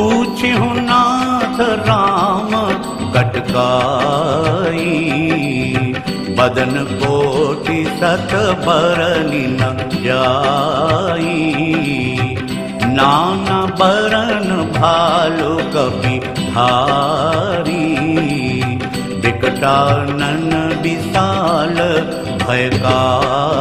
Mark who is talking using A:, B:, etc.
A: पूछ नाथ राम कटकाई। बदन कोटि सत बरनि न जाई नाना बरन भालु कवि भारी विकटानन विशाल भयकार